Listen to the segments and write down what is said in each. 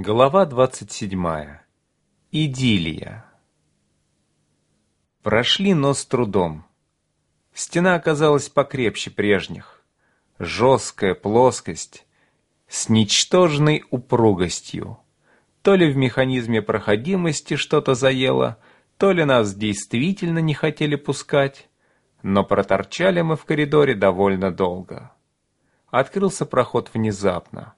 Глава 27. Идиллия. Прошли, но с трудом. Стена оказалась покрепче прежних. Жесткая плоскость с ничтожной упругостью. То ли в механизме проходимости что-то заело, то ли нас действительно не хотели пускать, но проторчали мы в коридоре довольно долго. Открылся проход внезапно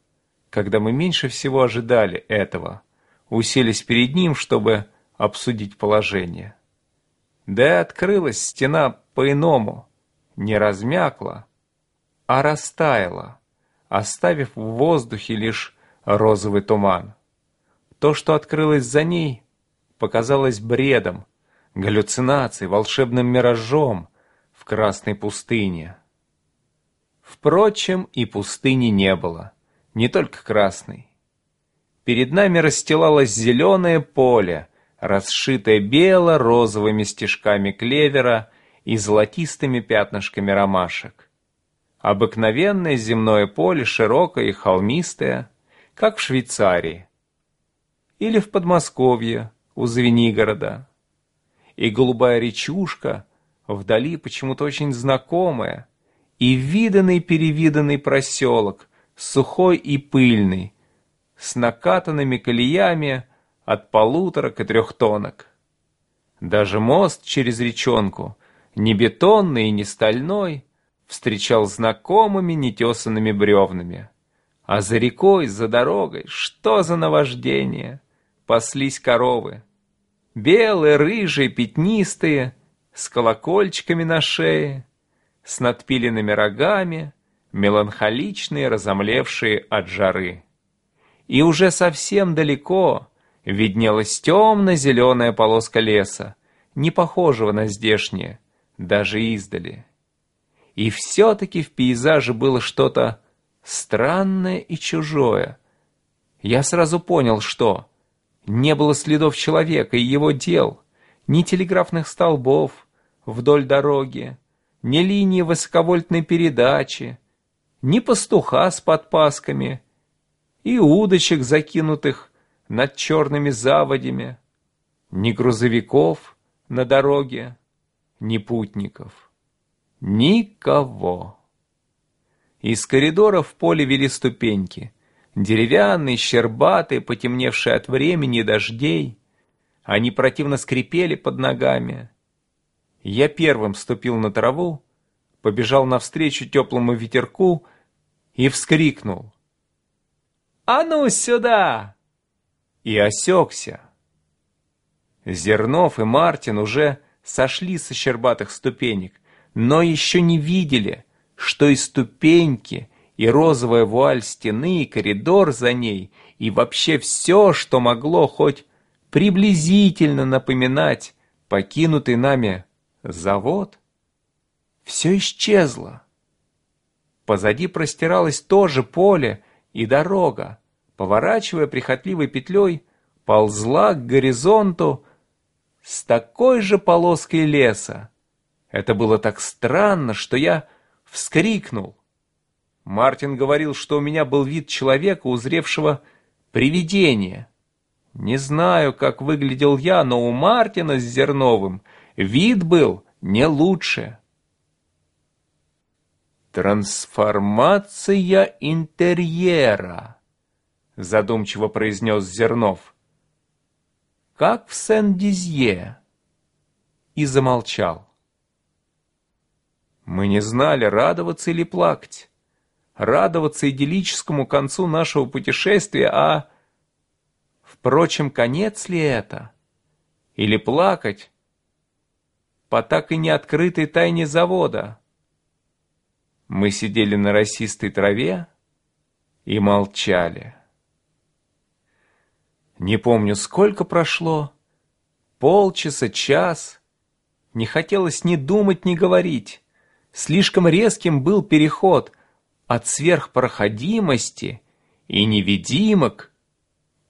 когда мы меньше всего ожидали этого, уселись перед ним, чтобы обсудить положение. Да и открылась стена по-иному, не размякла, а растаяла, оставив в воздухе лишь розовый туман. То, что открылось за ней, показалось бредом, галлюцинацией, волшебным миражом в красной пустыне. Впрочем, и пустыни не было не только красный. Перед нами расстилалось зеленое поле, расшитое бело-розовыми стежками клевера и золотистыми пятнышками ромашек. Обыкновенное земное поле, широкое и холмистое, как в Швейцарии. Или в Подмосковье, у Звенигорода. И голубая речушка, вдали почему-то очень знакомая, и виданный-перевиданный проселок, сухой и пыльный, с накатанными колеями от полуторок и трехтонок. Даже мост через речонку, не бетонный и не стальной, встречал знакомыми нетесанными бревнами. А за рекой, за дорогой, что за наваждение? Паслись коровы. Белые, рыжие, пятнистые, с колокольчиками на шее, с надпиленными рогами — меланхоличные, разомлевшие от жары. И уже совсем далеко виднелась темно-зеленая полоска леса, не похожего на здешнее, даже издали. И все-таки в пейзаже было что-то странное и чужое. Я сразу понял, что не было следов человека и его дел, ни телеграфных столбов вдоль дороги, ни линии высоковольтной передачи, ни пастуха с подпасками и удочек, закинутых над черными заводями, ни грузовиков на дороге, ни путников. Никого. Из коридора в поле вели ступеньки, деревянные, щербатые, потемневшие от времени и дождей. Они противно скрипели под ногами. Я первым ступил на траву, побежал навстречу теплому ветерку и вскрикнул. «А ну сюда!» И осекся. Зернов и Мартин уже сошли со щербатых ступенек, но еще не видели, что и ступеньки, и розовая вуаль стены, и коридор за ней, и вообще все, что могло хоть приблизительно напоминать покинутый нами завод, все исчезло. Позади простиралось то же поле и дорога, поворачивая прихотливой петлей, ползла к горизонту с такой же полоской леса. Это было так странно, что я вскрикнул. Мартин говорил, что у меня был вид человека, узревшего привидение. Не знаю, как выглядел я, но у Мартина с Зерновым вид был не лучше. «Трансформация интерьера», — задумчиво произнес Зернов. «Как в Сен-Дизье». И замолчал. Мы не знали, радоваться или плакать. Радоваться идиллическому концу нашего путешествия, а... Впрочем, конец ли это? Или плакать по так и не открытой тайне завода? Мы сидели на росистой траве и молчали. Не помню, сколько прошло. Полчаса, час. Не хотелось ни думать, ни говорить. Слишком резким был переход от сверхпроходимости и невидимок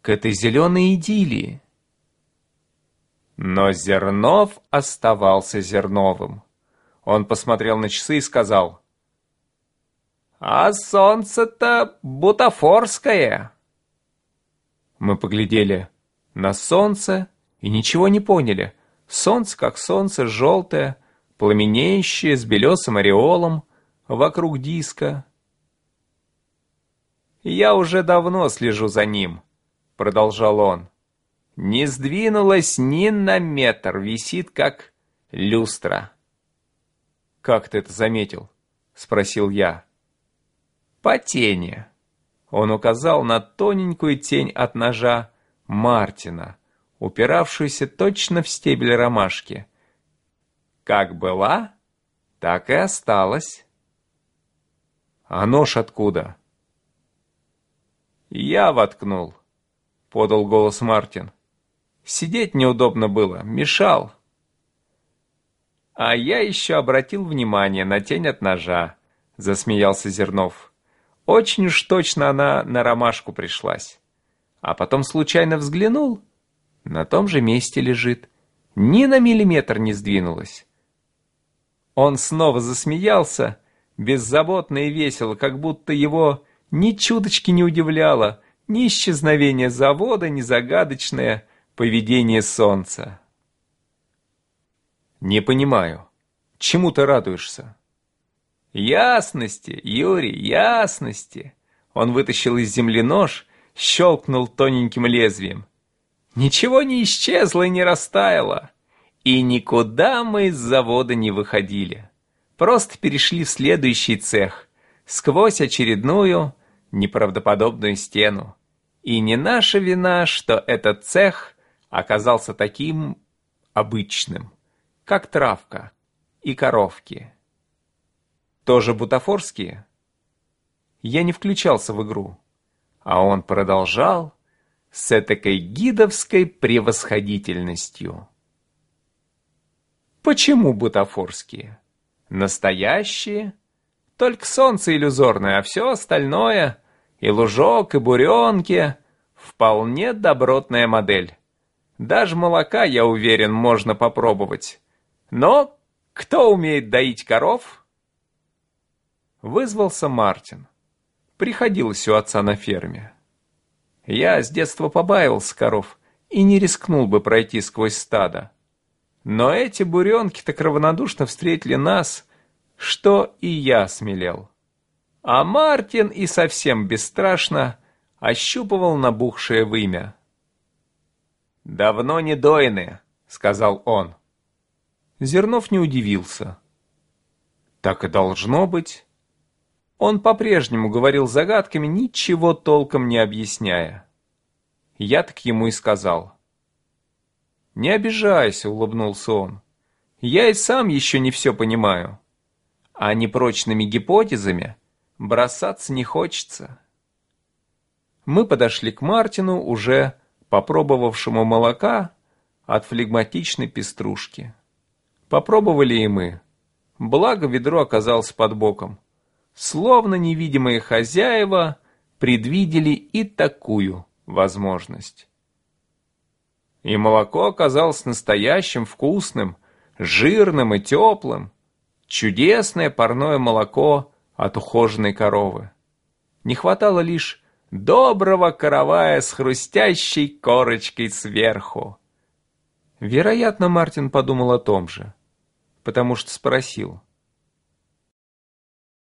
к этой зеленой идиллии. Но Зернов оставался Зерновым. Он посмотрел на часы и сказал, а солнце-то бутафорское. Мы поглядели на солнце и ничего не поняли. Солнце как солнце, желтое, пламенеющее, с белесым ореолом, вокруг диска. «Я уже давно слежу за ним», — продолжал он. «Не сдвинулась ни на метр, висит как люстра». «Как ты это заметил?» — спросил я. «По тени». Он указал на тоненькую тень от ножа Мартина, упиравшуюся точно в стебель ромашки. Как была, так и осталась. А нож откуда? Я воткнул, подал голос Мартин. Сидеть неудобно было, мешал. А я еще обратил внимание на тень от ножа, засмеялся Зернов. Очень уж точно она на ромашку пришлась. А потом случайно взглянул, на том же месте лежит. Ни на миллиметр не сдвинулась. Он снова засмеялся, беззаботно и весело, как будто его ни чуточки не удивляло ни исчезновение завода, ни загадочное поведение солнца. «Не понимаю, чему ты радуешься?» «Ясности, Юрий, ясности!» Он вытащил из земли нож, щелкнул тоненьким лезвием. «Ничего не исчезло и не растаяло, и никуда мы из завода не выходили» просто перешли в следующий цех, сквозь очередную неправдоподобную стену. И не наша вина, что этот цех оказался таким обычным, как травка и коровки. Тоже бутафорские? Я не включался в игру, а он продолжал с этакой гидовской превосходительностью. Почему бутафорские? Настоящие? Только солнце иллюзорное, а все остальное, и лужок, и буренки, вполне добротная модель. Даже молока, я уверен, можно попробовать. Но кто умеет доить коров? Вызвался Мартин. Приходилось у отца на ферме. Я с детства побаивался коров и не рискнул бы пройти сквозь стадо. Но эти буренки так равнодушно встретили нас, что и я смелел. А Мартин и совсем бесстрашно ощупывал набухшее вымя. «Давно не дойны», — сказал он. Зернов не удивился. «Так и должно быть». Он по-прежнему говорил загадками, ничего толком не объясняя. Я так ему и сказал. «Не обижайся», — улыбнулся он. «Я и сам еще не все понимаю, а непрочными гипотезами бросаться не хочется». Мы подошли к Мартину, уже попробовавшему молока от флегматичной пеструшки. Попробовали и мы. Благо ведро оказалось под боком. Словно невидимые хозяева предвидели и такую возможность. И молоко оказалось настоящим, вкусным, жирным и теплым. Чудесное парное молоко от ухоженной коровы. Не хватало лишь доброго каравая с хрустящей корочкой сверху. Вероятно, Мартин подумал о том же, потому что спросил.